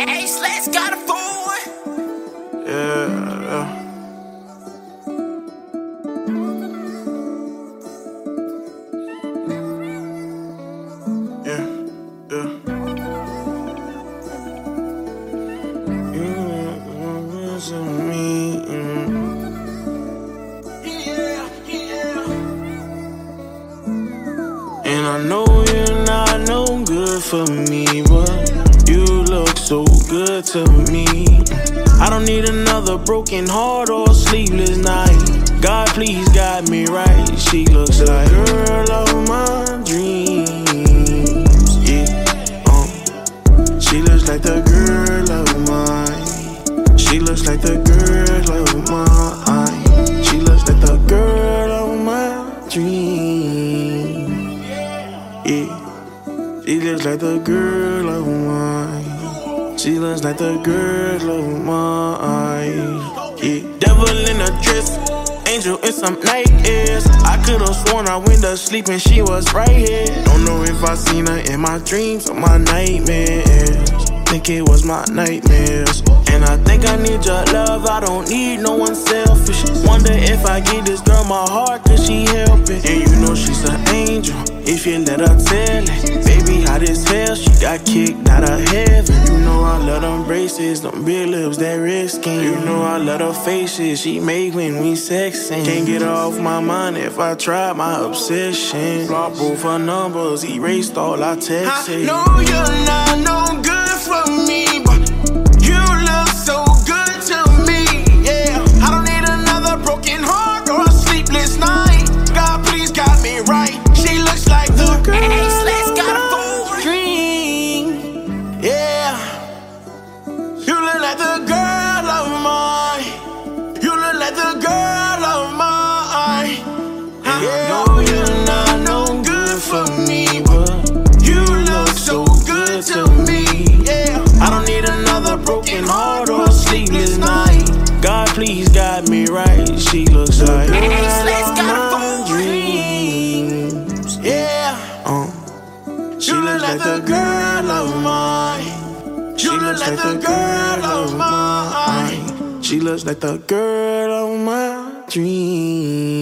Ace, let's got a fool. Yeah, yeah. For me, but so good to me. I don't need another broken heart or sleepless night. God, please guide me right. She looks like the girl of my dreams. Yeah, uh. She looks like the girl of mine. She looks like the girl of mine. She looks like the girl of my dreams. Yeah. She looks like the girl of mine. She looks like the girl of mine. Yeah. Devil in a dress, angel in some night airs. I could've sworn I went to sleep and she was right here. Don't know if I seen her in my dreams or my nightmares. Think it was my nightmares. And I think I need your love, I don't need no one selfish. Wonder if I give this girl my heart, could she help it? And you know she's an angel, if you let her tell it. Baby, hot as hell, she got kicked out of heaven. You know I love them braces, them big lips, that red skin. You know I love her faces, she make when we sexing. Can't get off my mind if I try my obsession. Block both her numbers, erased all our texts. I know you're not no good like the girl of mine. You look like the girl of mine. I know you're not no good for me, but you look so good to me. Yeah, I don't need another broken heart or sleepless night. God, please guide me right. She looks like Ace, girl let's of got a my dreams. yeah. Uh, she You look like the girl of mine. You look like the girl of mine. She looks like the girl of my dreams.